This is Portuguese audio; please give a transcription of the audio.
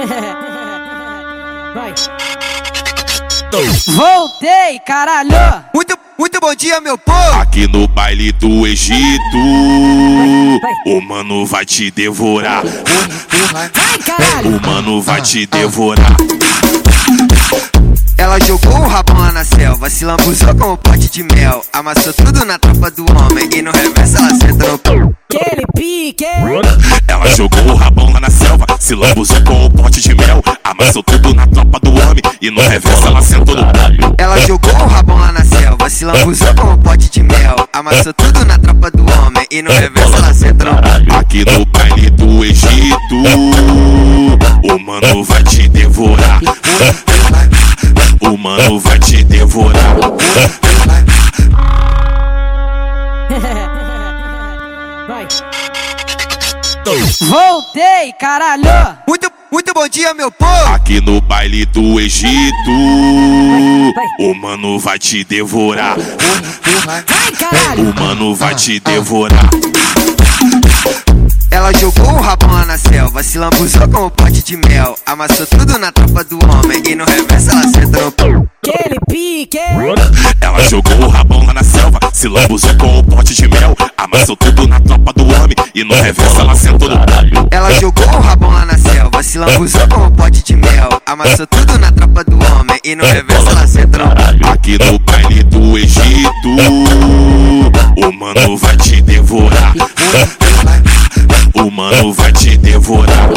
Vai. Voltei, caralho! Muito, muito bom dia, meu povo! Aqui no baile do Egito, o mano vai te devorar. Vai, caralho! O mano vai te devorar. Ela jogou o rabão lá na selva, se lambuzou com o pote de mel. Amassou tudo na tropa do homem e no reverso ela senta no. Aquele pique! Ela jogou o rabão lá na selva, se lambuzou com o pote de mel. Amassou tudo na tropa do homem e no reverso ela sentou no pão. Ela jogou o rabão lá na selva, se lambuzou com o pote de mel. Amassou tudo na tropa do homem e no reverso ela senta no. Aqui no baile do Egito, o mano vai te devorar. O mano vai te devorar. Vai. Voltei, caralho! Muito, muito bom dia, meu povo! Aqui no baile do Egito, o mano vai te devorar. Vai, caralho! O mano vai te devorar. Ela jogou o rabão lá na selva, se lambuzou com o pote de mel. Amassou tudo na tropa do homem e no reverso ela senta no pão. Aquele pique! Ela jogou o rabão lá na selva, se lambuzou com o pote de mel. Amassou tudo e no rebola sentou no caralho. Ela jogou o rabão lá na selva, se lambuzou com um pote de mel. Amassou tudo na tropa do homem e no reverso ela sentou Aqui no baile do Egito, o mano vai te devorar. O mano vai te devorar.